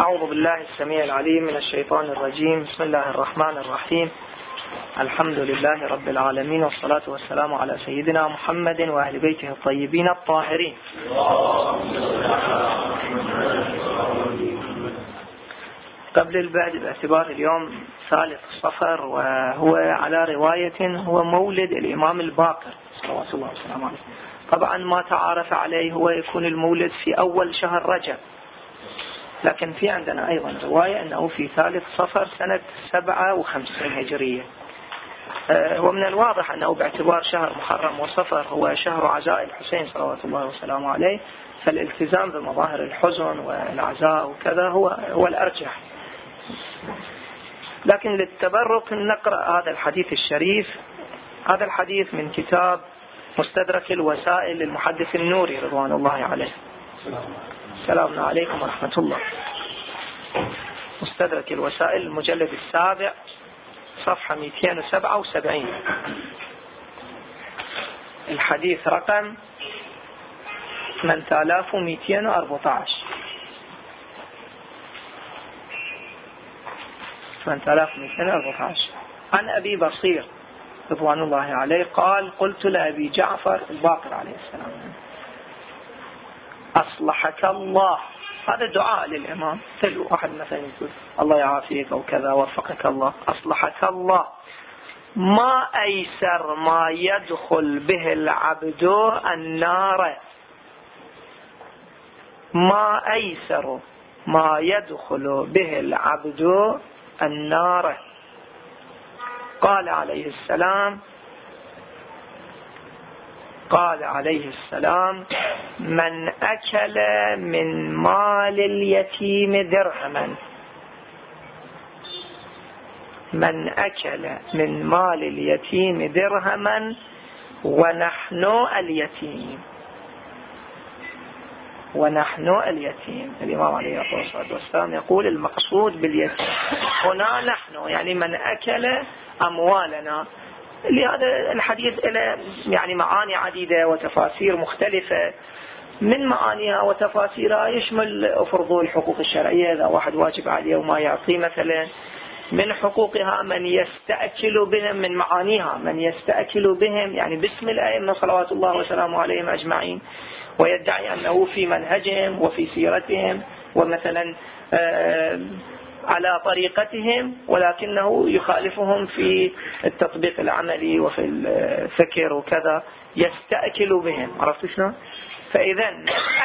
أعوذ بالله السميع العليم من الشيطان الرجيم. بسم الله الرحمن الرحيم. الحمد لله رب العالمين والصلاة والسلام على سيدنا محمد وأهل بيته الطيبين الطاهرين. قبل البعد باعتبار اليوم ثالث صفر وهو على رواية هو مولد الإمام الباقر صلوات الله وسلامه عليه. طبعا ما تعارف عليه هو يكون المولد في أول شهر رجب. لكن في عندنا أيضا رواية أنه في ثالث صفر سنة سبعة وخمسين هجرية. آه، ومن الواضح أنه باعتبار شهر محرم وصفر هو شهر عزاء الحسين صلوات الله وسلامه عليه فالالتزام بمظاهر الحزن والعزاء وكذا هو هو الأرجح. لكن للتبرك نقرأ هذا الحديث الشريف. هذا الحديث من كتاب مستدرك الوسائل للمحدث النوري رضوان الله عليه. السلام عليكم ورحمة الله. مستدرك الوسائل المجلد السابع صفحة 277 الحديث رقم 8214 8214 عن أبي بصير رضوان الله عليه قال قلت لأبي جعفر الباقر عليه السلام. أصلحك الله. هذا دعاء للإمام. تلو واحد مثلا يقول الله يعافيك أو كذا وفقك الله. أصلحك الله. ما أيسر ما يدخل به العبد النار. ما أيسر ما يدخل به العبد النار. قال عليه السلام قال عليه السلام من أكل من مال اليتيم درهما. من أكل من مال اليتيم درهما ونحن اليتيم. ونحن اليتيم. الإمام عليه الصلاة والسلام يقول المقصود باليتيم. هنا نحن يعني من أكل أموالنا. لهذا الحديث له يعني معاني عديدة وتفاسير مختلفة. من معانيها وتفاسيرها يشمل فرض الحقوق الشرعية إذا واحد واجب عليه وما يعطيه مثلا. من حقوقها من يستأكل بهم من معانيها من يستأكل بهم يعني باسم الأئمة صلوات الله وسلامه عليهم أجمعين. ويدعي أنه في منهجهم وفي سيرتهم ومثلا آه على طريقتهم ولكنه يخالفهم في التطبيق العملي وفي الفكر وكذا يستأكل بهم. عرفت شلون؟ فإذا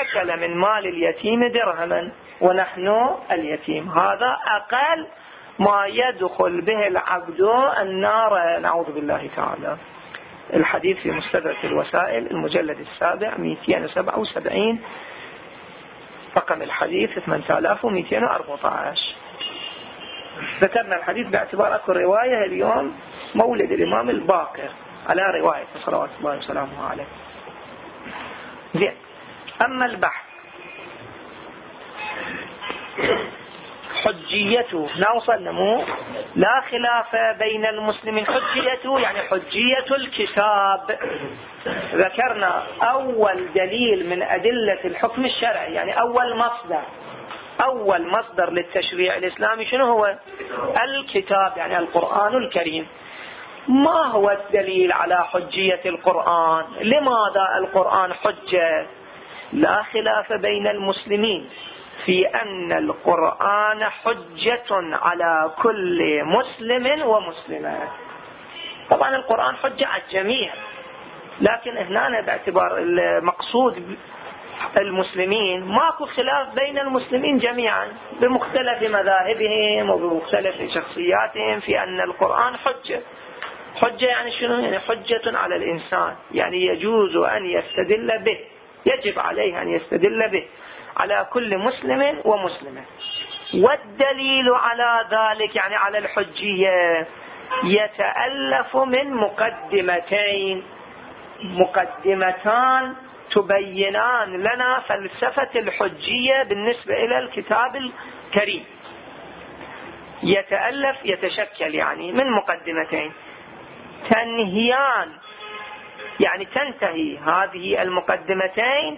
أكل من مال اليتيم درهما ونحن اليتيم. هذا أقل ما يدخل به العبد النار. نعوذ بالله تعالى. الحديث في مستدرك الوسائل المجلد السابع 277 رقم الحديث 8214 ذكرنا الحديث باعتبار اكو رواية اليوم مولد الإمام الباقر على رواية صلوات الله وسلامه عليه. زين. أما البحث حجيته نوصل نمو لا خلاف بين المسلمين حجيته يعني حجية الكتاب. ذكرنا أول دليل من أدلة الحكم الشرعي يعني أول مصدر. أول مصدر للتشريع الإسلامي شنو هو؟ الكتاب يعني القرآن الكريم. ما هو الدليل على حجية القرآن؟ لماذا القرآن حجة؟ لا خلاف بين المسلمين في أن القرآن حجة على كل مسلم ومسلمة. طبعا القرآن حجة على الجميع لكن هنا باعتبار المقصود المسلمين. ماكو خلاف بين المسلمين جميعا بمختلف مذاهبهم وبمختلف شخصياتهم في أن القرآن حجة. حجة يعني شنو؟ يعني حجة على الإنسان. يعني يجوز أن يستدل به. يجب عليه أن يستدل به. على كل مسلم ومسلمة. والدليل على ذلك يعني على الحجية يتألف من مقدمتين. مقدمتان تبينان لنا فلسفة الحجية بالنسبة إلى الكتاب الكريم. يتألف يتشكل يعني من مقدمتين. تنهيان يعني تنتهي هذه المقدمتين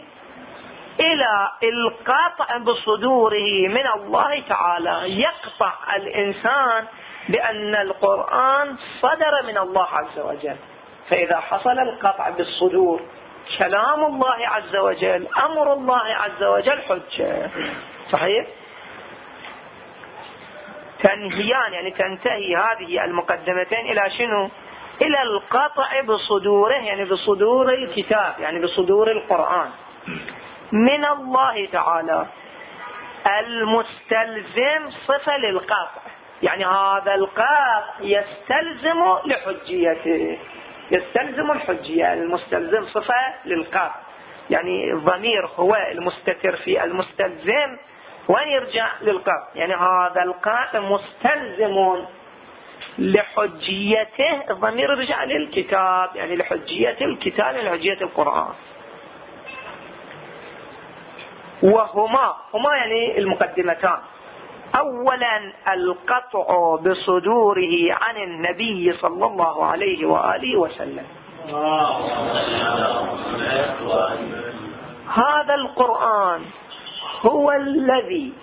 إلى القطع بصدوره من الله تعالى. يقطع الإنسان بأن القرآن صدر من الله عز وجل. فإذا حصل القطع بالصدور كلام الله عز وجل أمر الله عز وجل حجة. صحيح؟ تنهيان يعني تنتهي هذه المقدمتين إلى شنو؟ إلى القطع بصدوره يعني بصدور الكتاب يعني بصدور القرآن. من الله تعالى المستلزم صفة للقطع يعني هذا القطع يستلزم لحجيته. يستلزم الحجية المستلزم صفة للقطع يعني الضمير هو المستتر في المستلزم وين يرجع للقطع يعني هذا القطع مستلزم لحجيته الضمير يرجع للكتاب. يعني لحجية الكتاب لحجية القرآن. وهما هما يعني المقدمتان. اولا القطع بصدوره عن النبي صلى الله عليه وآله وسلم. هذا القرآن هو الذي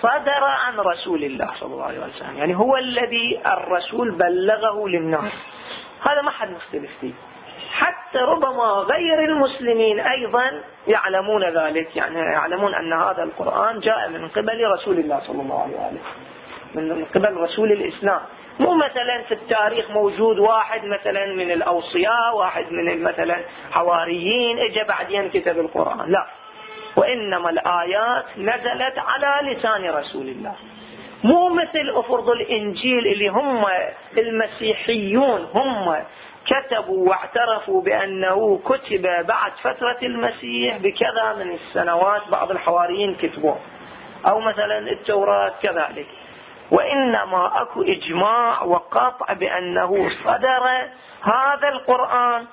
صدر عن رسول الله صلى الله عليه وسلم. يعني هو الذي الرسول بلغه للناس. هذا ما حد مختلف فيه. حتى ربما غير المسلمين أيضا يعلمون ذلك. يعني يعلمون أن هذا القرآن جاء من قبل رسول الله صلى الله عليه وآله من قبل رسول الإسلام. مو مثلا في التاريخ موجود واحد مثلا من الأوصياء واحد من مثلا حواريين اجى بعدين كتب القرآن. لا وإنما الآيات نزلت على لسان رسول الله. مو مثل أفرض الإنجيل اللي هم المسيحيون هم كتبوا واعترفوا بأنه كتب بعد فترة المسيح بكذا من السنوات بعض الحواريين كتبوه. أو مثلا التوراة كذلك. وإنما أكو إجماع وقطع بأنه صدر هذا القرآن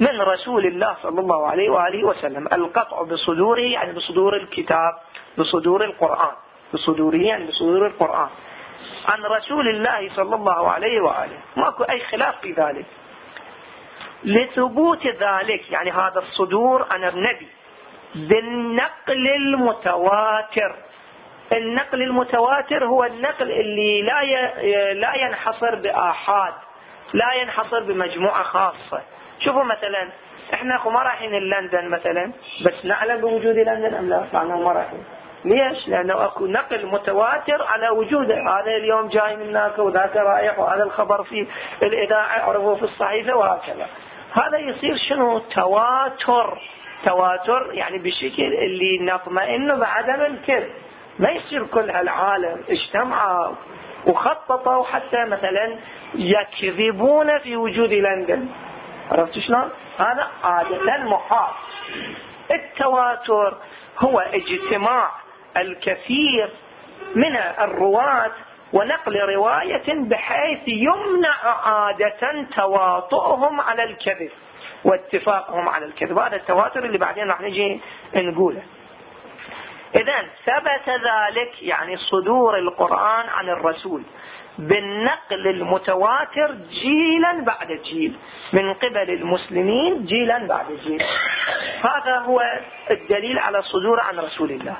من رسول الله صلى الله عليه وآله وسلم. القطع بصدوره يعني بصدور الكتاب بصدور القرآن. بصدوره يعني بصدور القرآن. عن رسول الله صلى الله عليه وآله. ماكو أي خلاف في ذلك. لثبوت ذلك يعني هذا الصدور عن النبي بالنقل المتواتر النقل المتواتر هو النقل اللي لا لا ينحصر بآحاد لا ينحصر بمجموعة خاصة شوفوا مثلا إحنا ما رايحين لندن مثلا بس نعلم بوجود لندن أم لا؟ طبعا ما رايحين ليش؟ لأنه أكو نقل متواتر على وجوده، هذا اليوم جاي من هناك وذاك رايح وهذا الخبر في الإذاعة عرفوه في الصحيفة وهكذا. هذا يصير شنو؟ تواتر. تواتر يعني بشكل اللي نطمئن بعدم الكذب. ما يصير كل هالعالم اجتمعوا وخططوا حتى مثلا يكذبون في وجود لندن. عرفت شلون؟ هذا عادة محال. التواتر هو اجتماع الكثير من الرواة ونقل رواية بحيث يمنع عادة تواطؤهم على الكذب واتفاقهم على الكذب. هذا التواتر اللي بعدين راح نجي نقوله. إذا ثبت ذلك يعني صدور القرآن عن الرسول بالنقل المتواتر جيلا بعد جيل من قبل المسلمين جيلا بعد جيل. هذا هو الدليل على الصدور عن رسول الله.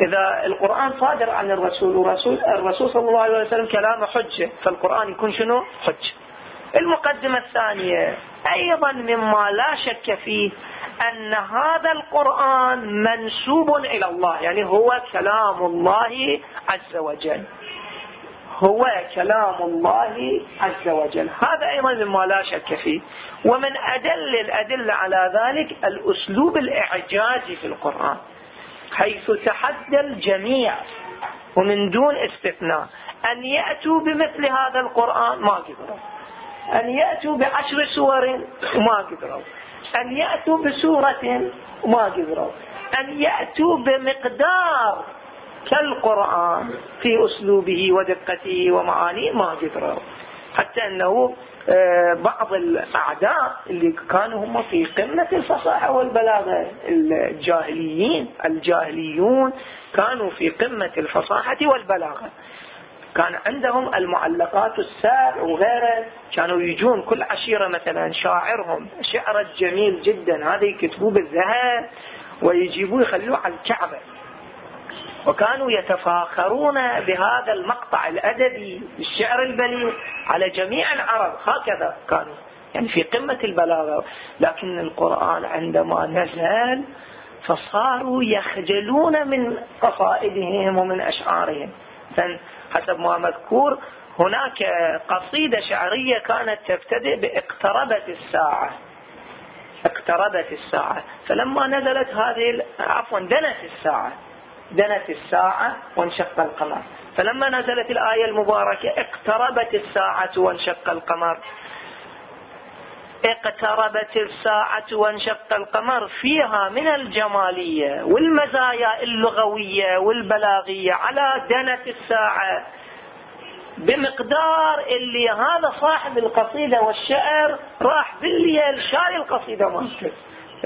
إذا القرآن صادر عن الرسول ورسول الرسول صلى الله عليه وسلم كلامه حجة فالقرآن يكون شنو؟ حجة المقدمة الثانية أيضا مما لا شك فيه أن هذا القرآن منسوب إلى الله يعني هو كلام الله عز وجل. هو كلام الله عز وجل. هذا أيضا مما لا شك فيه. ومن أدل الأدلة على ذلك الأسلوب الإعجازي في القرآن. حيث تحدى الجميع. ومن دون استثناء. أن يأتوا بمثل هذا القرآن ما قدروا. أن يأتوا بعشر سور ما قدروا. أن يأتوا بسورة ما قدروا. أن يأتوا بمقدار كالقرآن في أسلوبه ودقته ومعانيه ما قدروا. حتى أنه بعض الأعداء اللي كانوا هم في قمة الفصاحة والبلاغة. الجاهليين الجاهليون كانوا في قمة الفصاحة والبلاغة. كان عندهم المعلقات السبع وغيره. كانوا يجون كل عشيرة مثلا شاعرهم. شعر جميل جدا. هذا يكتبوه بالذهب ويجيبوه يخلوه على الكعبة. وكانوا يتفاخرون بهذا المقطع الأدبي الشعر البليغ على جميع العرب. هكذا كانوا يعني في قمة البلاغة. لكن القرآن عندما نزل فصاروا يخجلون من قصائدهم ومن أشعارهم. حسب ما مذكور هناك قصيدة شعرية كانت تبتدئ باقتربت الساعة. اقتربت الساعة. فلما نزلت هذه عفوا دنت الساعة. دنت الساعة وانشق القمر. فلما نزلت الآية المباركة اقتربت الساعة وانشق القمر. اقتربت الساعة وانشق القمر فيها من الجمالية والمزايا اللغوية والبلاغية على دنة الساعة بمقدار اللي هذا صاحب القصيدة والشعر راح بالليل شاري القصيدة مالته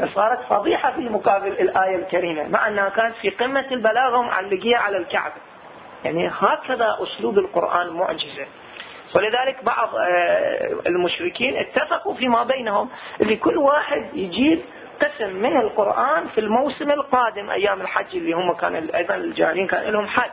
صارت فضيحة في مقابل الآية الكريمة مع أنها كانت في قمة البلاغة معلقية على الكعبة. يعني هكذا أسلوب القرآن معجزة. ولذلك بعض آه، المشركين اتفقوا فيما بينهم اللي كل واحد يجيب قسم من القرآن في الموسم القادم أيام الحج اللي هم كان أيضا الجاهلين كان لهم حج.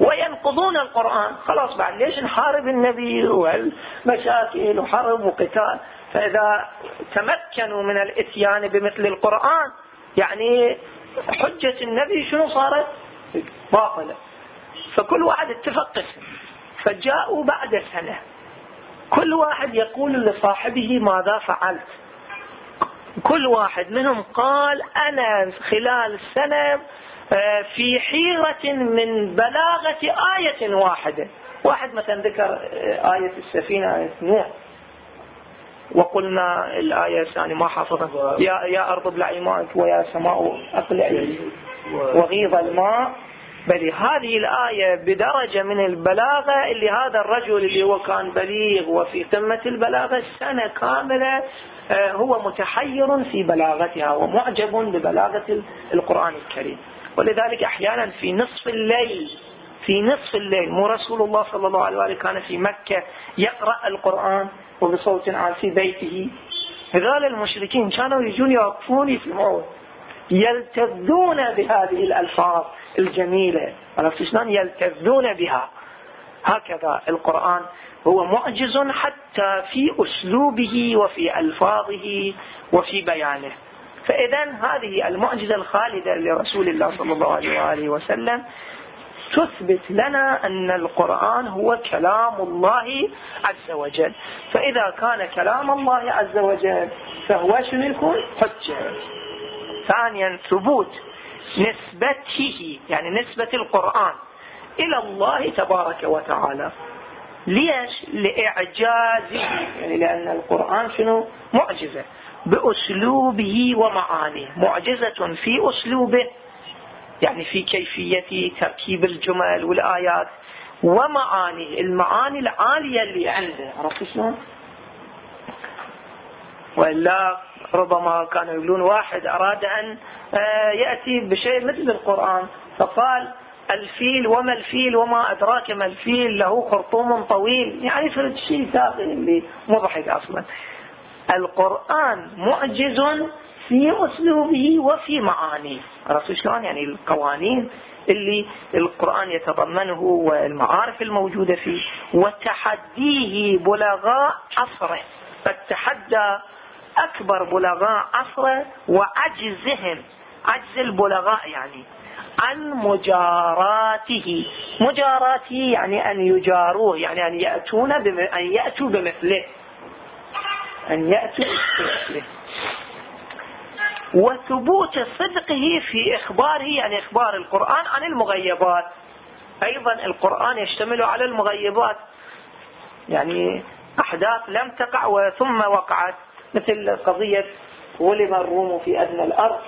وينقضون القرآن. خلاص بعد ليش نحارب النبي والمشاكل وحرب وقتال؟ فإذا تمكنوا من الإتيان بمثل القرآن يعني حجة النبي شنو صارت؟ باطلة. فكل واحد اتفق قسم فجاءوا بعد سنة. كل واحد يقول لصاحبه ماذا فعلت. كل واحد منهم قال أنا خلال السنة آه، في حيرة من بلاغة آية واحدة. واحد مثلا ذكر آه، آية السفينة آية نوح. وقلنا الآية الثانية ما حافظها. يا, يا أرض ابلعي ماءك ويا سماء أقلعي وغيظ الماء. بل هذه الآية بدرجة من البلاغة اللي هذا الرجل اللي هو كان بليغ وفي قمة البلاغة سنة كاملة آه، هو متحير في بلاغتها ومعجب ببلاغة القرآن الكريم. ولذلك أحيانا في نصف الليل في نصف الليل مو رسول الله صلى الله عليه وآله كان في مكة يقرأ القرآن وبصوت عال في بيته. هذول المشركين كانوا يجون يوقفون يسمعون يلتذون بهذه الألفاظ الجميلة. عرفت شلون؟ يلتذون بها. هكذا القرآن هو معجز حتى في أسلوبه وفي ألفاظه وفي بيانه. فإذا هذه المعجزة الخالدة لرسول الله صلى الله عليه وآله وسلم تثبت لنا أن القرآن هو كلام الله عز وجل. فإذا كان كلام الله عز وجل فهو شنو يكون حجة ثانيا ثبوت نسبته يعني نسبة القرآن إلى الله تبارك وتعالى. ليش؟ لإعجازه. يعني لأن القرآن شنو؟ معجزة. بأسلوبه ومعانيه. معجزة في أسلوبه. يعني في كيفية تركيب الجمل والآيات ومعاني المعاني العالية اللي عنده عرفت شلون؟ وإلا ربما كانوا يقولون واحد أراد أن آه، يأتي بشيء مثل القرآن فقال الفيل وما الفيل وما أدراك ما الفيل له خرطوم طويل يعني فرد شيء تافه اللي مضحك أصلا القرآن معجز في أسلوبه وفي معانيه عرفتوا شلون؟ يعني القوانين اللي القرآن يتضمنه والمعارف الموجودة فيه. وتحديه بلغاء عصره. فالتحدى أكبر بلغاء عصره وعجزهم. عجز البلغاء يعني. عن مجاراته. مجاراته يعني أن يجاروه. يعني أن يأتون أن يأتوا بمثله. أن يأتوا بمثله. وثبوت صدقه في إخباره يعني إخبار القرآن عن المغيبات. أيضا القرآن يشتمل على المغيبات. يعني أحداث لم تقع ثم وقعت مثل قضية ولم الروم في أدنى الأرض.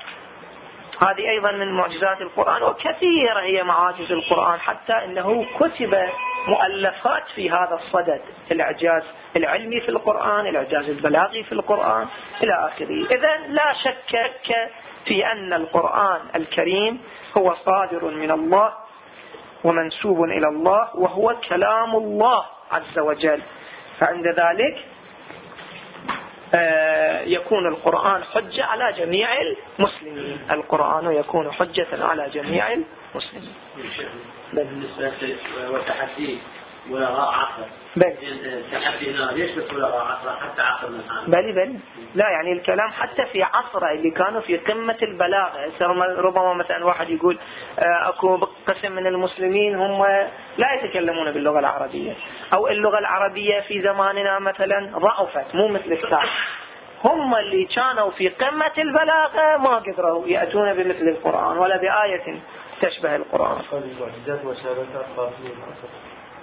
هذه أيضا من معجزات القرآن وكثيرة هي معاجز القرآن حتى أنه كتب مؤلفات في هذا الصدد الإعجاز. العلمي في القرآن الإعجاز البلاغي في القرآن إلى آخره. إذا لا شك في أن القرآن الكريم هو صادر من الله ومنسوب إلى الله وهو كلام الله عز وجل. فعند ذلك آه، يكون القرآن حجة على جميع المسلمين. القرآن يكون حجة على جميع المسلمين. بالنسبة بل. التحدي هنا ليش بلغاء عصر؟ حتى عصر من هذا. بل بل. لا يعني الكلام حتى في عصره اللي كانوا في قمة البلاغة. ربما مثلا واحد يقول آه، أكو قسم من المسلمين هم لا يتكلمون باللغة العربية. أو اللغة العربية في زماننا مثلا ضعفت مو مثل السابق هم اللي كانوا في قمة البلاغة ما قدروا يأتون بمثل القرآن ولا بآية تشبه القرآن.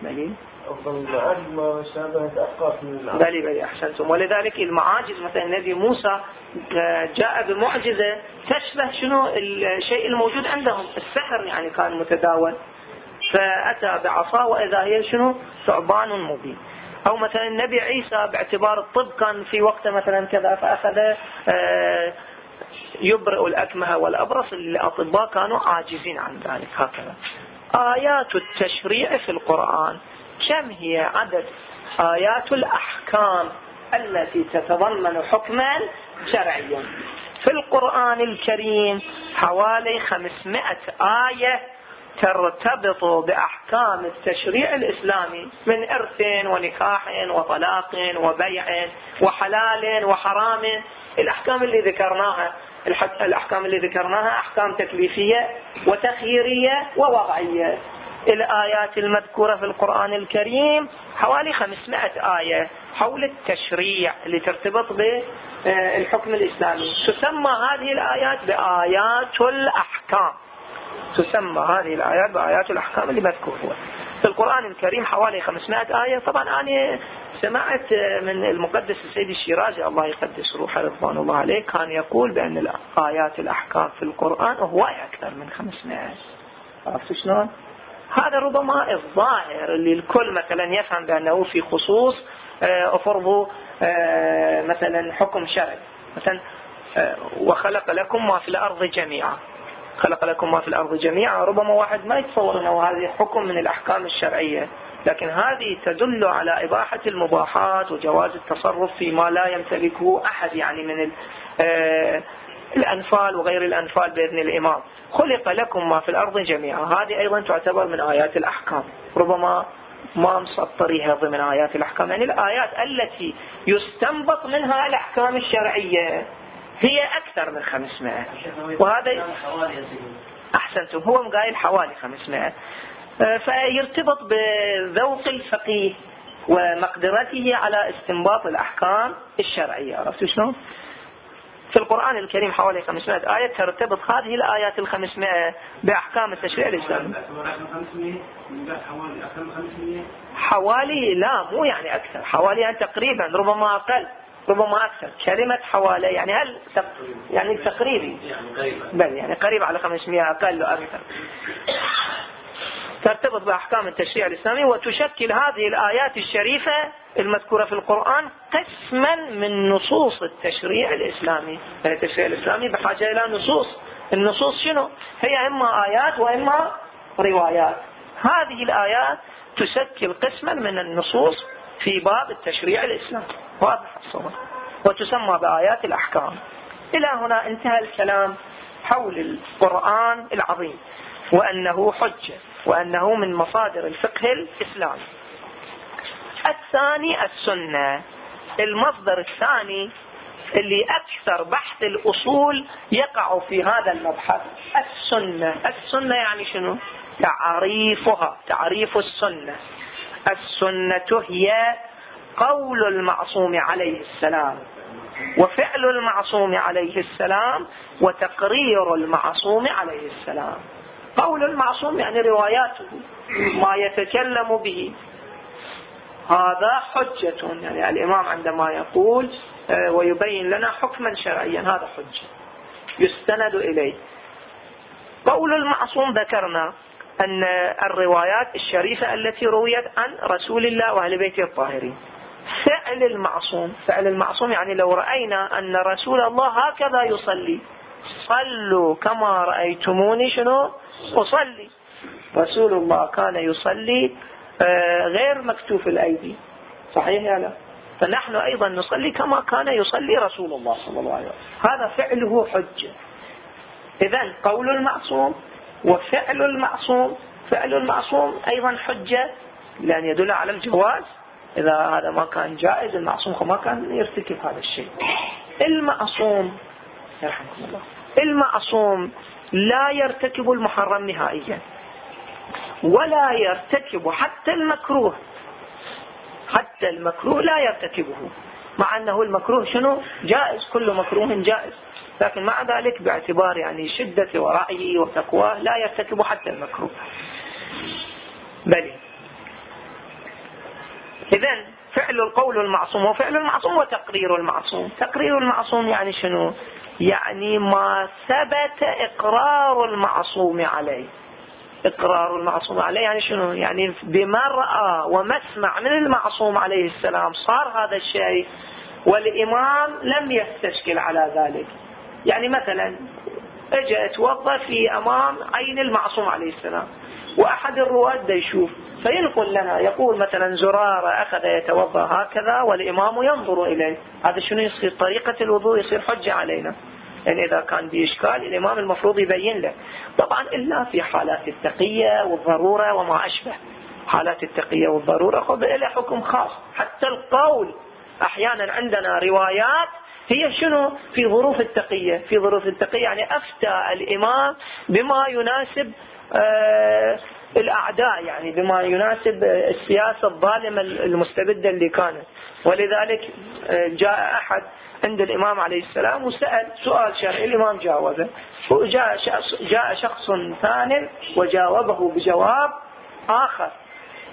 بلي. أفضل المعاجز ما شابهت من بلي أحسنتم. ولذلك المعاجز مثلا النبي موسى آه، جاء بمعجزة تشبه شنو الشيء الموجود عندهم. السحر يعني كان متداول. فأتى بعصا وإذا هي شنو؟ ثعبان مبين. أو مثلا النبي عيسى باعتبار الطب كان في وقته مثلا كذا فأخذ آه، يبرئ الأكمه والأبرص الأطباء كانوا عاجزين عن ذلك. هكذا. آيات التشريع في القرآن. كم هي عدد آيات الأحكام التي تتضمن حكما شرعيا؟ في القرآن الكريم حوالي خمسمائة آية ترتبط بأحكام التشريع الإسلامي من إرث ونكاح وطلاق وبيع وحلال وحرام. الأحكام اللي ذكرناها الأحكام اللي ذكرناها أحكام تكليفية وتخييرية ووضعية. الآيات المذكورة في القرآن الكريم حوالي 500 آية حول التشريع اللي ترتبط بالحكم الإسلامي. تسمى هذه الآيات بآيات الأحكام. تسمى هذه الآيات بآيات الأحكام اللي مذكورة. في القرآن الكريم حوالي 500 آية. طبعا أنا سمعت من المقدس السيد الشيرازي الله يقدس روحه رضوان الله عليه كان يقول بأن الآيات الأحكام في القرآن هواية أكثر من 500 عرفت شلون؟ هذا ربما الظاهر اللي الكل مثلا يفهم بأنه في خصوص آه، أفرض آه، مثلا حكم شرعي. مثلا آه، وخلق لكم ما في الأرض جميعا. خلق لكم ما في الأرض جميعا. ربما واحد ما يتصور أنه هذه حكم من الأحكام الشرعية لكن هذه تدل على إباحة المباحات وجواز التصرف فيما لا يمتلكه أحد يعني من آه، الأنفال وغير الأنفال بإذن الإمام. خلق لكم ما في الأرض جميعا. هذه أيضا تعتبر من آيات الأحكام. ربما ما مسطريها ضمن آيات الأحكام. يعني الآيات التي يستنبط منها الأحكام الشرعية. هي أكثر من 500 وهذا أحسنتم. هو مقايل حوالي 500 آه، فيرتبط بذوق الفقيه ومقدرته على استنباط الأحكام الشرعية. عرفتوا شلون؟ في القرآن الكريم حوالي 500 آية ترتبط هذه الآيات ال 500 بأحكام التشريع الإسلامي. حوالي لا مو يعني أكثر. حوالي يعني تقريبا ربما أقل. ربما أكثر كلمة حوالي يعني هل يعني تقريبي بل يعني قريب على 500 أقل وأكثر ترتبط بأحكام التشريع الإسلامي وتشكل هذه الآيات الشريفة المذكورة في القرآن قسما من نصوص التشريع الإسلامي. يعني التشريع الإسلامي بحاجة إلى نصوص. النصوص شنو؟ هي إما آيات وإما روايات. هذه الآيات تشكل قسما من النصوص في باب التشريع الإسلامي. واضح الصور وتسمى بآيات الأحكام. إلى هنا انتهى الكلام حول القرآن العظيم وأنه حجة وأنه من مصادر الفقه الإسلامي. الثاني السنة. المصدر الثاني اللي أكثر بحث الأصول يقع في هذا المبحث. السنة. السنة يعني شنو؟ تعريفها تعريف السنة. السنة هي قول المعصوم عليه السلام وفعل المعصوم عليه السلام وتقرير المعصوم عليه السلام. قول المعصوم يعني رواياته ما يتكلم به. هذا حجة يعني الإمام عندما يقول آه، ويبين لنا حكما شرعيا هذا حجة. يستند إليه. قول المعصوم ذكرنا أن الروايات الشريفة التي رويت عن رسول الله وأهل بيته الطاهرين. فعل المعصوم. فعل المعصوم يعني لو رأينا أن رسول الله هكذا يصلي. صلوا كما رأيتموني شنو؟ أصلي. رسول الله كان يصلي آه، غير مكتوف الأيدي. صحيح يا لا؟ فنحن أيضا نصلي كما كان يصلي رسول الله صلى الله عليه وسلم. هذا فعله حجة. إذا قول المعصوم وفعل المعصوم. فعل المعصوم أيضا حجة لأن يدل على الجواز. إذا هذا ما كان جائز المعصوم ما كان يرتكب هذا الشيء. المعصوم يرحمكم الله المعصوم لا يرتكب المحرم نهائيا ولا يرتكب حتى المكروه حتى المكروه لا يرتكبه. مع أنه المكروه شنو؟ جائز كل مكروه جائز. لكن مع ذلك باعتبار يعني شدة ورعيه وتقواه لا يرتكب حتى المكروه. بل إذا فعل القول المعصوم وفعل المعصوم وتقرير المعصوم. تقرير المعصوم يعني شنو؟ يعني ما ثبت إقرار المعصوم عليه. إقرار المعصوم عليه يعني شنو؟ يعني بمرأة ومسمع من المعصوم عليه السلام صار هذا الشيء والإمام لم يستشكل على ذلك. يعني مثلا اجى اتوضا في أمام عين المعصوم عليه السلام. وأحد الرواة دا يشوف فينقل لنا يقول مثلا زرارة أخذ يتوضأ هكذا والإمام ينظر إليه. هذا شنو يصير؟ طريقة الوضوء يصير حجة علينا. يعني إذا كان بإشكال الإمام المفروض يبين له. طبعا إلا في حالات التقية والضرورة وما أشبه. حالات التقية والضرورة خذ إلى حكم خاص. حتى القول. أحيانا عندنا روايات هي شنو؟ في ظروف التقية. في ظروف التقية يعني أفتى الإمام بما يناسب آه الأعداء يعني بما يناسب السياسة الظالمة المستبدة اللي كانت. ولذلك آه، جاء أحد عند الإمام عليه السلام وسأل سؤال شرعي الإمام جاوبه. وجاء جاء شخص ثاني وجاوبه بجواب آخر.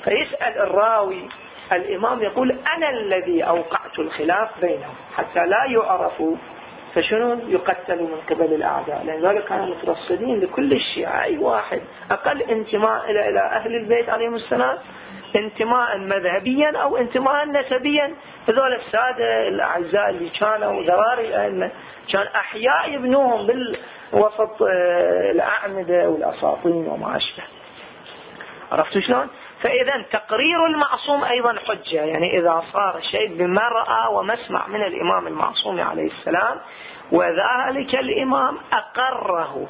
فيسأل الراوي الإمام يقول أنا الذي أوقعت الخلاف بينهم حتى لا يعرفوا فشنو يقتلوا من قبل الأعداء؟ لأن ذلك كانوا مترصدين لكل الشيعة أي واحد. أقل انتماء إلى إلى أهل البيت عليهم السلام انتماء مذهبيا أو انتماء نسبيا. هذول السادة الأعزاء اللي كانوا ذراري الأئمة كان أحياء يبنوهم بالوسط آه، الأعمدة والأساطين وما أشبه. عرفتوا شلون؟ فإذا تقرير المعصوم أيضا حجة. يعني إذا صار شيء بمرأة ومسمع من الإمام المعصوم عليه السلام وذلك الإمام أقره.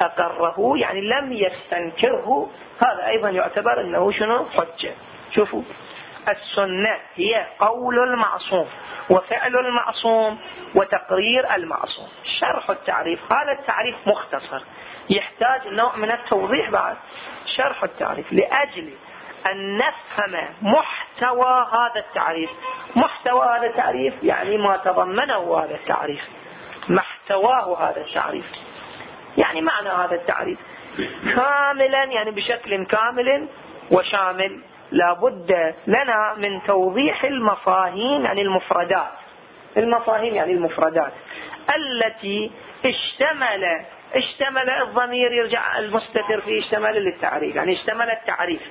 أقره يعني لم يستنكره. هذا أيضا يعتبر أنه شنو؟ حجة. شوفوا السنة هي قول المعصوم وفعل المعصوم وتقرير المعصوم. شرح التعريف. هذا التعريف مختصر. يحتاج نوع من التوضيح بعد. شرح التعريف. لأجل أن نفهم محتوى هذا التعريف. محتوى هذا التعريف يعني ما تضمنه هذا التعريف. محتواه هذا التعريف. يعني معنى هذا التعريف. كاملا يعني بشكل كامل وشامل لابد لنا من توضيح المفاهيم يعني المفردات. المفاهيم يعني المفردات. التي اشتمل اشتمل الضمير يرجع المستتر فيه اشتمل للتعريف. يعني اشتمل التعريف.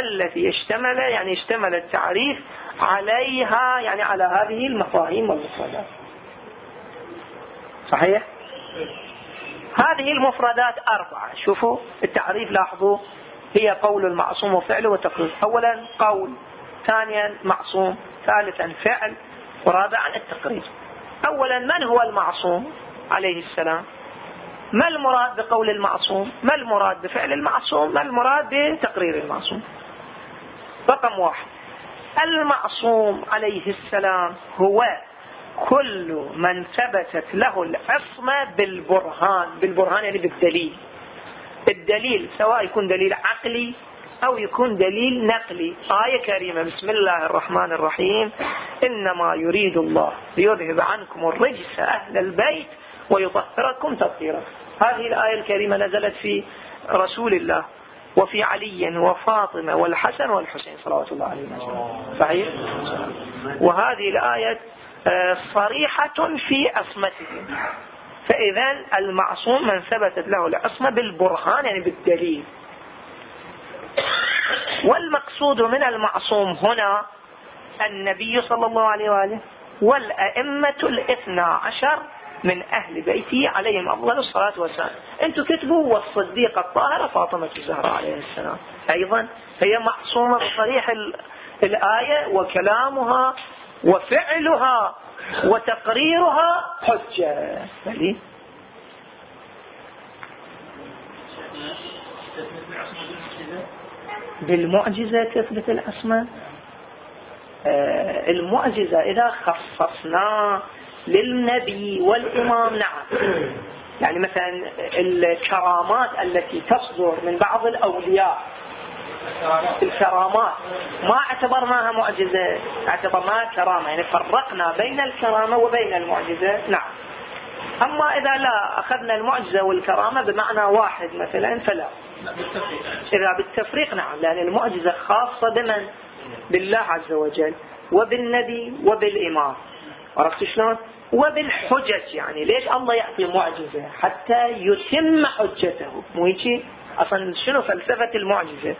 التي اشتمل يعني اشتمل التعريف عليها يعني على هذه المفاهيم والمفردات. صحيح؟ هذه المفردات أربعة. شوفوا التعريف لاحظوا هي قول المعصوم وفعله وتقرير. أولا قول ثانيا معصوم ثالثا فعل ورابعا التقرير. أولا من هو المعصوم عليه السلام؟ ما المراد بقول المعصوم؟ ما المراد بفعل المعصوم؟ ما المراد بتقرير المعصوم؟ رقم واحد. المعصوم عليه السلام هو كل من ثبتت له العصمة بالبرهان بالبرهان يعني بالدليل. الدليل سواء يكون دليل عقلي أو يكون دليل نقلي. آية كريمة بسم الله الرحمن الرحيم. إنما يريد الله ليذهب عنكم الرجس أهل البيت ويطهركم تطهيرا. هذه الآية الكريمة نزلت في رسول الله وفي علي وفاطمة والحسن والحسين صلوات الله عليهم صحيح؟ وهذه الآية صريحة في عصمتهم فإذا المعصوم من ثبتت له العصمة بالبرهان يعني بالدليل. والمقصود من المعصوم هنا النبي صلى الله عليه وآله والأئمة الاثنى عشر من أهل بيته عليهم أفضل الصلاة والسلام. أنتم كتبوا والصديقة الطاهرة فاطمة الزهراء عليه السلام. أيضا هي معصومة بصريح الآية وكلامها وفعلها وتقريرها حجة. بلي. بالمعجزة تثبت العصمة آه، المعجزة إذا خصصنا للنبي والإمام نعم. يعني مثلا الكرامات التي تصدر من بعض الأولياء. الكرامات. ما اعتبرناها معجزة. اعتبرناها كرامة. يعني فرقنا بين الكرامة وبين المعجزة. نعم. أما إذا لا أخذنا المعجزة والكرامة بمعنى واحد مثلا فلا. إذا بالتفريق نعم. لأن المعجزة خاصة بمن؟ بالله عز وجل. وبالنبي وبالإمام. عرفت شلون؟ وبالحجج. يعني ليش الله يعطي معجزة حتى يتم حجته. مو هيك؟ أصلا شنو فلسفة المعجزة؟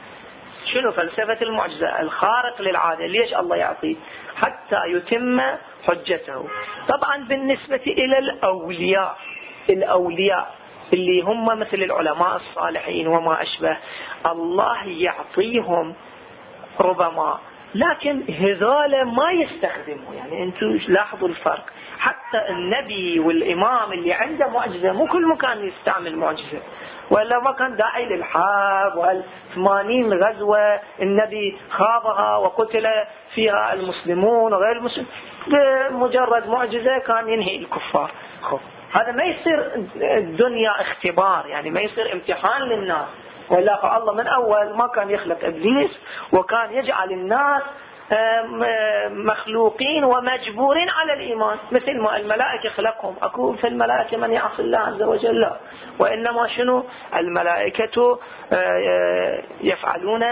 شنو فلسفة المعجزة؟ الخارق للعادة ليش الله يعطي؟ حتى يتم حجته. طبعا بالنسبة إلى الأولياء الأولياء اللي هم مثل العلماء الصالحين وما أشبه الله يعطيهم ربما لكن هذول ما يستخدموا. يعني أنتم لاحظوا الفرق. حتى النبي والإمام اللي عنده معجزة مو كل مكان يستعمل معجزة. وإلا ما كان داعي للحرب والثمانين غزوة النبي خاضها وقتل فيها المسلمون وغير المسلمون بمجرد معجزة كان ينهي الكفار. خب هذا ما يصير الدنيا اختبار يعني ما يصير امتحان للناس. ولا الله من أول ما كان يخلق إبليس وكان يجعل الناس مخلوقين ومجبورين على الإيمان. مثل ما الملائكة خلقهم. أكو في الملائكة من يعصي الله عز وجل؟ لا وإنما شنو؟ الملائكة يفعلون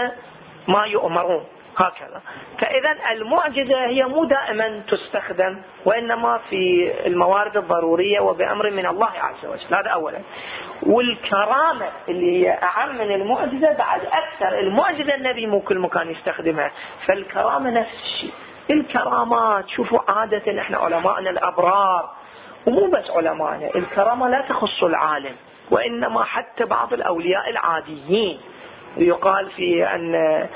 ما يؤمرون. هكذا. فإذا المعجزة هي مو دائما تستخدم وإنما في الموارد الضرورية وبأمر من الله عز وجل. هذا أولا. والكرامة اللي هي أعم من المعجزة بعد أكثر المعجزة النبي مو كل مكان يستخدمها. فالكرامة نفس الشيء. الكرامات شوفوا عادة إحنا علماءنا الأبرار ومو بس علماءنا الكرامة لا تخص العالم وإنما حتى بعض الأولياء العاديين. يقال في أن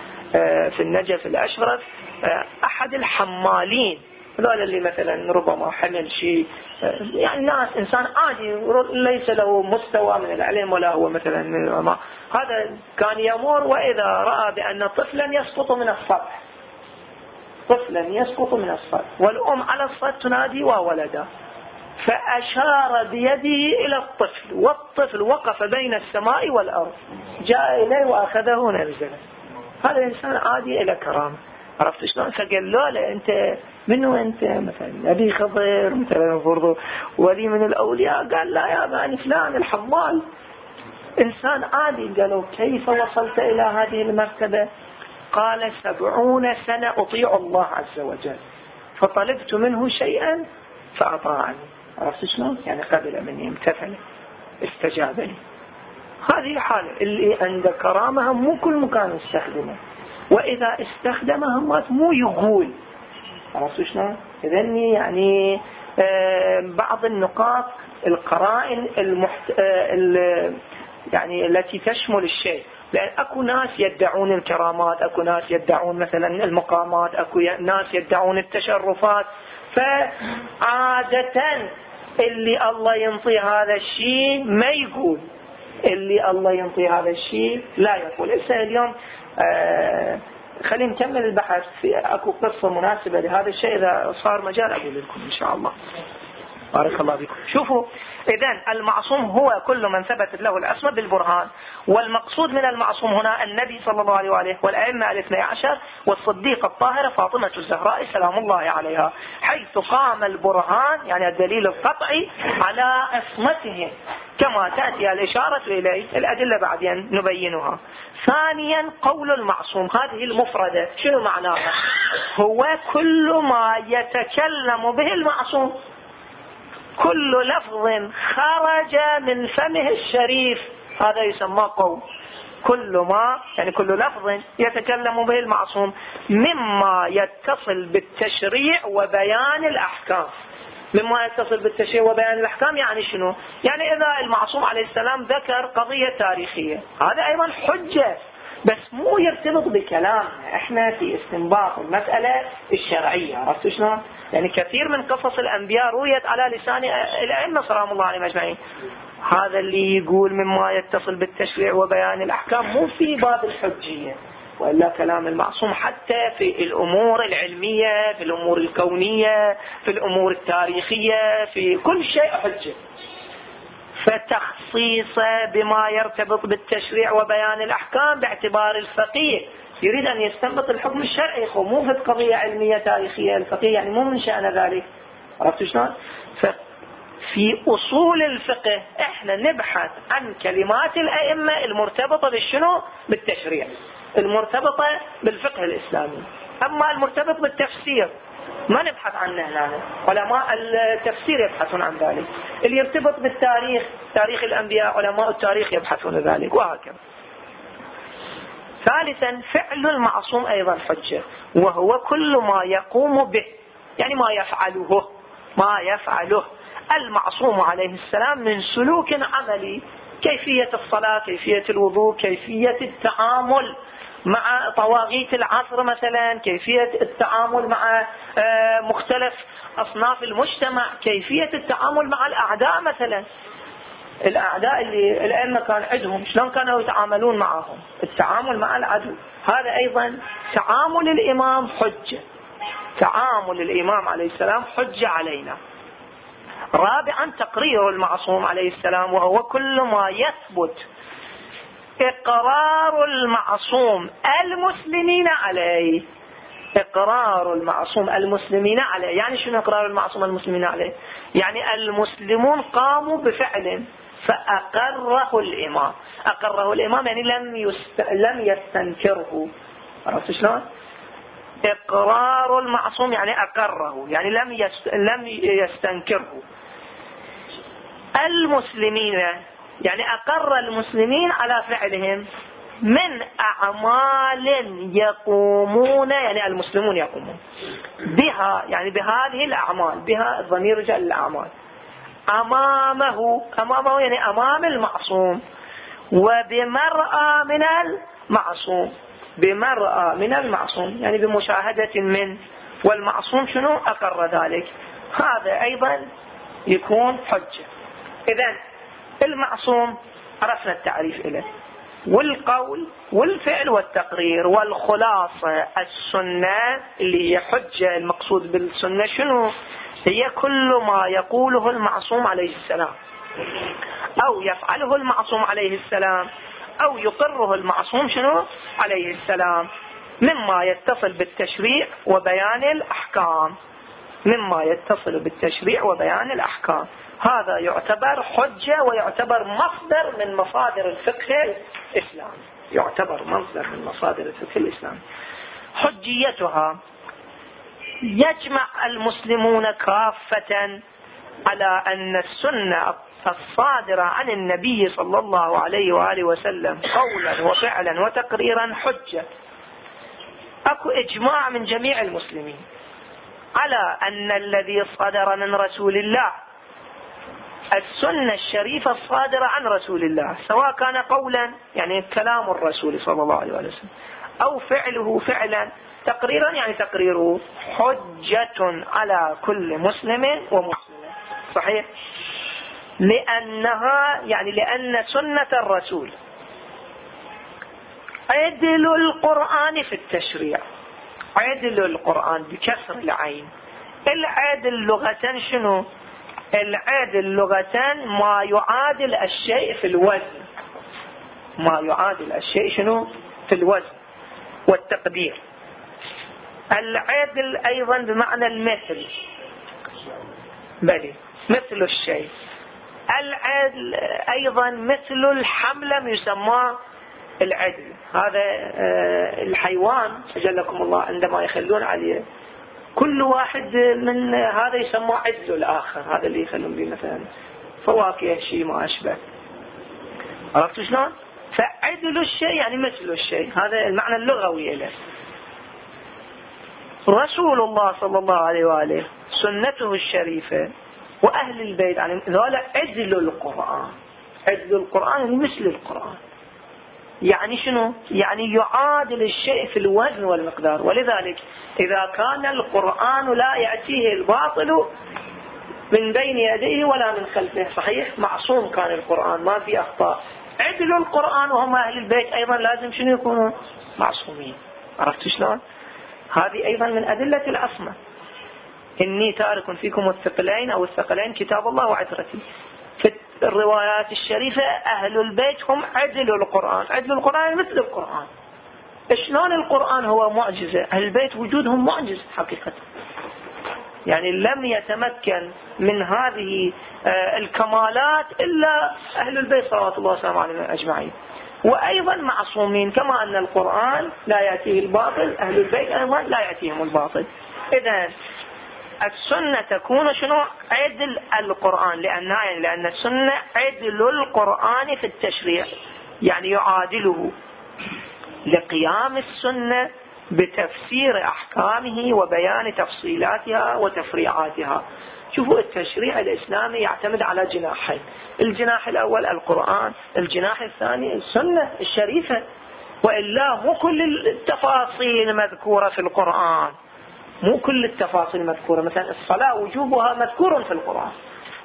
في النجف الأشرف آه، أحد الحمالين. هذول اللي مثلا ربما حمل شيء آه، يعني ناس إنسان عادي ليس له مستوى من العلم ولا هو مثلا من العلماء. هذا كان يمر وإذا رأى بأن طفلا يسقط من السطح طفلا يسقط من السطح والأم على السطح تنادي وولده. فأشار بيده إلى الطفل والطفل وقف بين السماء والأرض. جاء إليه وأخذه ونزله هذا إنسان عادي إلى كرامة. عرفت شلون؟ فقال له أنت منو أنت؟ مثلا نبي خضر مثلا برضو ولي من الأولياء. قال لا يا بني فلان الحمال. إنسان عادي. قالوا كيف وصلت إلى هذه المرتبة؟ قال سبعون سنة أطيع الله عز وجل. فطلبت منه شيئا فأطاعني. عرفت شلون؟ يعني قبل مني امتثل استجاب لي هذه حالة. اللي عنده كرامة مو كل مكان يستخدمه وإذا استخدمها مو يقول. عرفتوا شلون؟ إذا يعني آه، بعض النقاط القرائن المحت... آه، يعني التي تشمل الشيء. لأن أكو ناس يدعون الكرامات أكو ناس يدعون مثلا المقامات أكو ناس يدعون التشرفات. فعادة اللي الله ينطي هذا الشيء ما يقول. اللي الله ينطي هذا الشيء لا يقول. هسه اليوم آه خلينا نكمل البحث في أكو قصة مناسبة لهذا الشيء. إذا صار مجال أقول لكم إن شاء الله. بارك الله فيكم. شوفوا إذا المعصوم هو كل من ثبتت له العصمة بالبرهان. والمقصود من المعصوم هنا النبي صلى الله عليه وآله والأئمة الاثني عشر والصديقة الطاهرة فاطمة الزهراء سلام الله عليها حيث قام البرهان يعني الدليل القطعي على عصمتهم كما تأتي الإشارة إليه الأدلة بعدين نبينها. ثانيا قول المعصوم هذه المفردة شنو معناها؟ هو كل ما يتكلم به المعصوم. كل لفظ خرج من فمه الشريف. هذا يسمى قول كل ما يعني كل لفظ يتكلم به المعصوم. مما يتصل بالتشريع وبيان الأحكام. مما يتصل بالتشريع وبيان الأحكام يعني شنو؟ يعني إذا المعصوم عليه السلام ذكر قضية تاريخية. هذا أيضا حجة. بس مو يرتبط بكلام. إحنا في استنباط المسألة الشرعية. عرفت شلون؟ يعني كثير من قصص الأنبياء رويت على لسان الأئمة سلام الله عليهم أجمعين. هذا اللي يقول مما يتصل بالتشريع وبيان الأحكام. مو في باب الحجية وإلا كلام المعصوم. حتى في الأمور العلمية في الأمور الكونية في الأمور التاريخية في كل شيء حجة. فتخصيص بما يرتبط بالتشريع وبيان الأحكام باعتبار الفقيه. يريد أن يستنبط الحكم الشرعي مو في قضية علمية تاريخية. الفقيه يعني مو من شأن ذلك. عرفت شلون؟ في أصول الفقه إحنا نبحث عن كلمات الأئمة المرتبطة بالشنو؟ بالتشريع. المرتبطة بالفقه الإسلامي. أما المرتبط بالتفسير ما نبحث عنه هنا علماء التفسير يبحثون عن ذلك. اللي يرتبط بالتاريخ تاريخ الأنبياء علماء التاريخ يبحثون ذلك وهكذا. ثالثا فعل المعصوم أيضا حجة وهو كل ما يقوم به يعني ما يفعله ما يفعله. المعصوم عليه السلام من سلوك عملي كيفية الصلاة كيفية الوضوء كيفية التعامل. مع طواغيت العصر مثلا كيفية التعامل مع آه، مختلف أصناف المجتمع كيفية التعامل مع الأعداء مثلا. الأعداء اللي الأئمة كان عندهم شلون كانوا يتعاملون معهم؟ التعامل مع العدو. هذا أيضا تعامل الإمام حجة. تعامل الإمام عليه السلام حجة علينا. رابعا تقرير المعصوم عليه السلام وهو كل ما يثبت إقرار المعصوم المسلمين عليه. إقرار المعصوم المسلمين عليه. يعني شنو إقرار المعصوم المسلمين عليه؟ يعني المسلمون قاموا بفعل فأقره الإمام. أقره الإمام يعني لم يست... لم يستنكره. عرفت شلون؟ إقرار المعصوم يعني أقره. يعني لم يست... لم يستنكره. المسلمين يعني أقر المسلمين على فعلهم من أعمال يقومون يعني المسلمون يقومون بها يعني بهذه الأعمال بها الضمير رجع للأعمال. أمامه أمامه يعني أمام المعصوم. وبمرأى من المعصوم بمرأى من المعصوم يعني بمشاهدة من والمعصوم شنو؟ أقر ذلك. هذا أيضا يكون حجة. إذا المعصوم عرفنا التعريف له والقول والفعل والتقرير والخلاصة السنة اللي هي حجة المقصود بالسنة شنو؟ هي كل ما يقوله المعصوم عليه السلام. أو يفعله المعصوم عليه السلام. أو يقره المعصوم شنو؟ عليه السلام. مما يتصل بالتشريع وبيان الأحكام. مما يتصل بالتشريع وبيان الأحكام. هذا يعتبر حجة ويعتبر مصدر من مصادر الفقه الإسلامي يعتبر مصدر من مصادر الفقه الإسلامي حجيتها يجمع المسلمون كافة على أن السنة الصادرة عن النبي صلى الله عليه وآله وسلم قولا وفعلا وتقريرا حجة. أكو إجماع من جميع المسلمين على أن الذي صدر من رسول الله السنة الشريفة الصادرة عن رسول الله سواء كان قولا يعني كلام الرسول صلى الله عليه وسلم أو فعله فعلا تقريرا يعني تقريره حجة على كل مسلم ومسلمة. صحيح؟ لأنها يعني لأن سنة الرسول عدل القرآن في التشريع عدل القرآن بكسر العين. العدل لغة شنو؟ العدل لغة ما يعادل الشيء في الوزن. ما يعادل الشيء شنو؟ في الوزن والتقدير. العدل أيضا بمعنى المثل. بلي مثل الشيء. العدل أيضا مثل الحملة يسمى العدل. هذا آه، الحيوان أجلكم الله عندما يخلون عليه كل واحد من هذا يسمى عدل الآخر هذا اللي يخلون به مثلا فواكه شيء ما أشبه. عرفتوا شلون؟ فعدل الشيء يعني مثل الشيء هذا المعنى اللغوي له رسول الله صلى الله عليه وآله سنته الشريفة وأهل البيت يعني ذولا عدل القرآن. عدل القرآن يعني مثل القرآن. يعني شنو؟ يعني يعادل الشيء في الوزن والمقدار. ولذلك إذا كان القرآن لا يأتيه الباطل من بين يديه ولا من خلفه. صحيح؟ معصوم كان القرآن ما في أخطاء. عدل القرآن وهم أهل البيت. أيضا لازم شنو يكونوا؟ معصومين. عرفت شلون؟ هذه أيضا من أدلة العصمة إني تارك فيكم الثقلين أو الثقلين كتاب الله وعترتي. الروايات الشريفة أهل البيت هم عدل القرآن. عدل القرآن مثل القرآن. شلون القرآن هو معجزة؟ أهل البيت وجودهم معجز حقيقة. يعني لم يتمكن من هذه آه، الكمالات إلا أهل البيت صلوات الله وسلامه عليهم أجمعين. وأيضا معصومين كما أن القرآن لا يأتيه الباطل أهل البيت أيضا لا يأتيهم الباطل. إذا السنة تكون شنو؟ عدل القرآن لأن يعني لأن السنة عدل القرآن في التشريع يعني يعادله لقيام السنة بتفسير أحكامه وبيان تفصيلاتها وتفريعاتها. شوفوا التشريع الإسلامي يعتمد على جناحين الجناح الأول القرآن الجناح الثاني السنة الشريفة وإلا مو كل التفاصيل مذكورة في القرآن. مو كل التفاصيل مذكورة. مثلا الصلاة وجوبها مذكور في القرآن.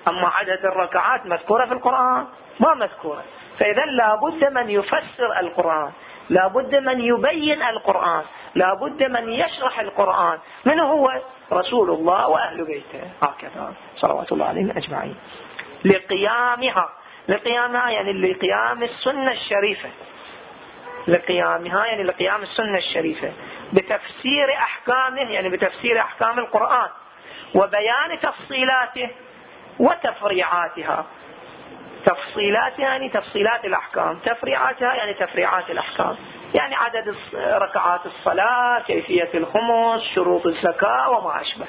أما عدد الركعات مذكورة في القرآن؟ ما مذكورة. فإذا لابد من يفسر القرآن. لابد من يبين القرآن. لابد من يشرح القرآن. من هو؟ رسول الله وأهل بيته. هكذا. صلوات الله عليهم أجمعين. لقيامها. لقيامها يعني لقيام السنة الشريفة. لقيامها يعني لقيام السنة الشريفة. بتفسير أحكامه يعني بتفسير أحكام القرآن وبيان تفصيلاته وتفريعاتها. تفصيلاتها يعني تفصيلات الأحكام. تفريعاتها يعني تفريعات الأحكام. يعني عدد ركعات الصلاة كيفية الخمس شروط الزكاة وما أشبه.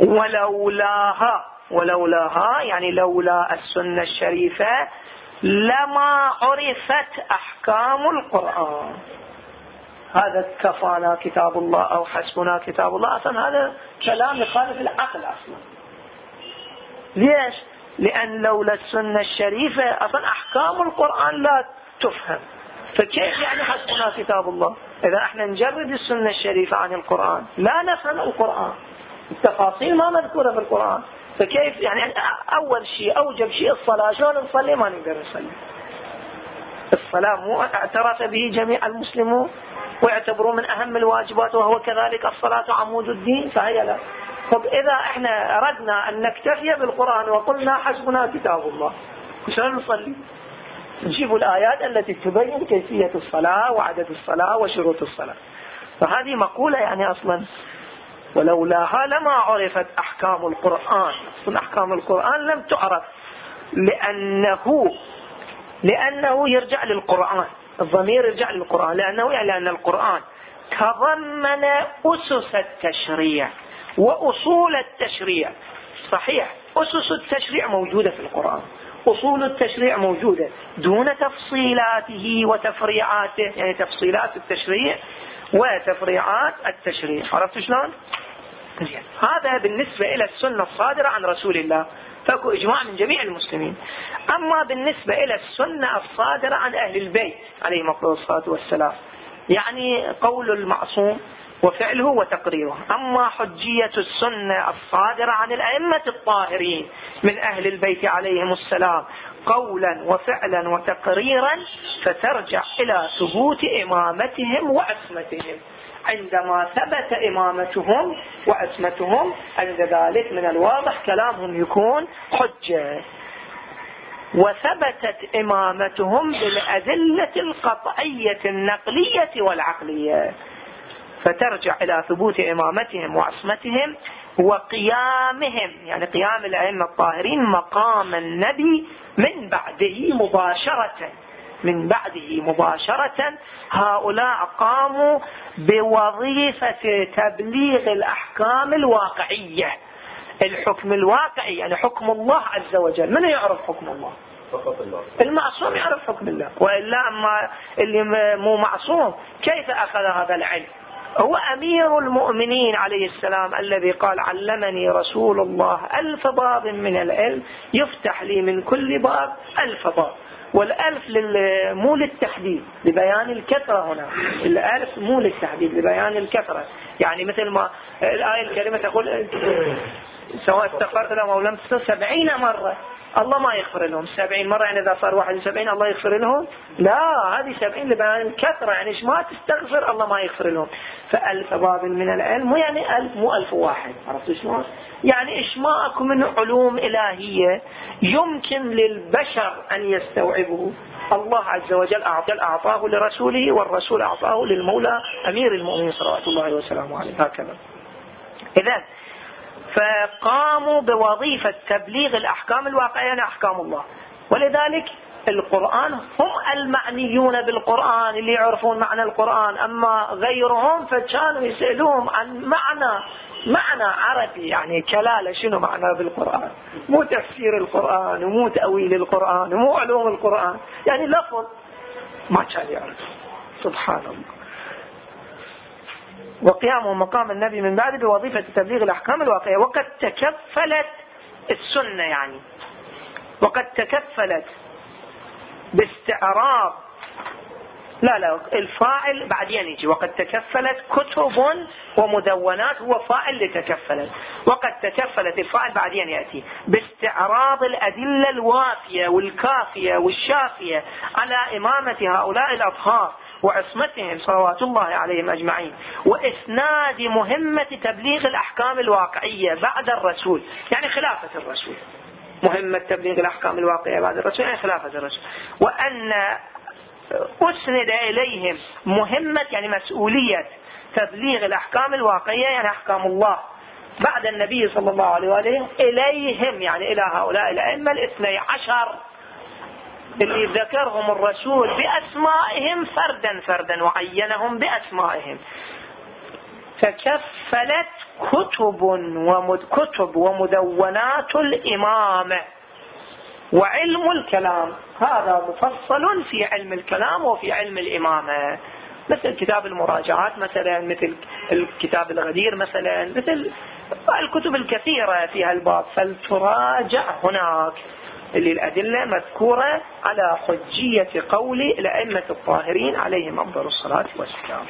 ولولاها ولولاها يعني لولا السنة الشريفة لما عرفت أحكام القرآن. هذا كفانا كتاب الله أو حسبنا كتاب الله. أصلا هذا كلام يخالف العقل أصلا. ليش؟ لأن لولا السنة الشريفة أصلا أحكام القرآن لا تفهم. فكيف يعني حسبنا كتاب الله؟ إذا إحنا نجرد السنة الشريفة عن القرآن. لا نفهم القرآن. التفاصيل ما مذكورة في القرآن فكيف يعني أول شيء أوجب شيء الصلاة. شلون نصلي؟ ما نقدر نصلي. الصلاة مو اعترف به جميع المسلمون. ويعتبروه من أهم الواجبات وهو كذلك الصلاة عمود الدين فهي لا. طب إذا إحنا أردنا أن نكتفي بالقرآن وقلنا حسبنا كتاب الله شلون نصلي؟ نجيب الآيات التي تبين كيفية الصلاة وعدد الصلاة وشروط الصلاة. فهذه مقولة يعني أصلا ولولاها لما عرفت أحكام القرآن. أحكام القرآن لم تعرف لأنه لأنه يرجع للقرآن. الضمير يرجع للقرآن لأنه يعني لأن القرآن. تضمن أسس التشريع وأصول التشريع. صحيح أسس التشريع موجودة في القرآن. أصول التشريع موجودة دون تفصيلاته وتفريعاته يعني تفصيلات التشريع وتفريعات التشريع. عرفت شلون؟ هذا بالنسبة إلى السنة الصادرة عن رسول الله. فاكو إجماع من جميع المسلمين. أما بالنسبة إلى السنة الصادرة عن أهل البيت عليهم الصلاة والسلام يعني قول المعصوم وفعله وتقريره. أما حجية السنة الصادرة عن الأئمة الطاهرين من أهل البيت عليهم السلام قولا وفعلا وتقريرا فترجع إلى ثبوت إمامتهم وعصمتهم. عندما ثبت إمامتهم وعصمتهم عند ذلك من الواضح كلامهم يكون حجة. وثبتت إمامتهم بالأدلة القطعية النقلية والعقلية. فترجع إلى ثبوت إمامتهم وعصمتهم وقيامهم. يعني قيام الأئمة الطاهرين مقام النبي من بعده مباشرة. من بعده مباشرة هؤلاء قاموا بوظيفة تبليغ الأحكام الواقعية. الحكم الواقعي يعني حكم الله عز وجل. من يعرف حكم الله؟ فقط الله. المعصوم يعرف حكم الله. وإلا أما اللي مو معصوم كيف أخذ هذا العلم؟ هو أمير المؤمنين عليه السلام الذي قال علمني رسول الله ألف باب من العلم يفتح لي من كل باب ألف باب. والألف مو للتحديد لبيان الكثرة هنا. الألف مو للتحديد لبيان الكثرة. يعني مثل ما الآية الكريمة تقول سواء استغفرت لهم أو لم تستغفر سبعين مرة. الله ما يغفر لهم. سبعين مرة يعني إذا صار واحد سبعين الله يغفر لهم؟ لا هذه سبعين لبيان الكثرة. يعني ما تستغفر الله ما يغفر لهم. فألف باب من العلم مو يعني ألف مو ألف واحد. عرفت شلون؟ يعني إيش ما أكو من علوم إلهية يمكن للبشر أن يستوعبه. الله عز وجل أعطاه لرسوله والرسول أعطاه للمولى أمير المؤمنين صلوات الله وسلامه عليه. هكذا. إذا فقاموا بوظيفة تبليغ الأحكام الواقعية لأحكام الله. ولذلك القرآن هم المعنيون بالقرآن اللي يعرفون معنى القرآن. أما غيرهم فكانوا يسألوهم عن معنى معنى عربي يعني كلالة شنو معنى بالقرآن؟ مو تفسير القرآن ومو تأويل القرآن ومو علوم القرآن. يعني لفظ ما كان يعرف. سبحان الله. وقيامه مقام النبي من بعد بوظيفة تبليغ الأحكام الواقعية. وقد تكفلت السنة يعني. وقد تكفلت باستعراض لا لا الفاعل بعدين يجي. وقد تكفلت كتب ومدونات هو فاعل لتكفلت. وقد تكفلت الفاعل بعدين يأتي. باستعراض الأدلة الوافية والكافية والشافية على إمامة هؤلاء الأطهار وعصمتهم صلوات الله عليهم أجمعين. وإسناد مهمة تبليغ الأحكام الواقعية بعد الرسول. يعني خلافة الرسول. مهمة تبليغ الأحكام الواقعية بعد الرسول يعني خلافة الرسول. وأن أسند إليهم. مهمة يعني مسؤولية تبليغ الأحكام الواقعية يعني أحكام الله. بعد النبي صلى الله عليه وآله إليهم يعني إلى هؤلاء الأئمة الاثني عشر اللي ذكرهم الرسول بأسمائهم فردا فردا وعينهم بأسمائهم. فكفلت كتب ومد كتب ومدونات الإمامة. وعلم الكلام. هذا مفصل في علم الكلام وفي علم الإمامة. مثل كتاب المراجعات مثلا مثل الكتاب الغدير مثلا مثل الكتب الكثيرة في هالباب. فلتراجع هناك. اللي الأدلة مذكورة على حجية قول الأئمة الطاهرين عليهم أفضل الصلاة والسلام.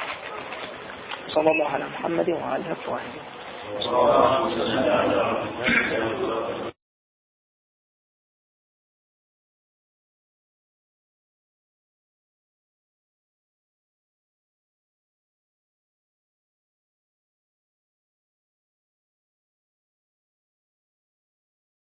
صلى الله على محمد وعلى الطاهرين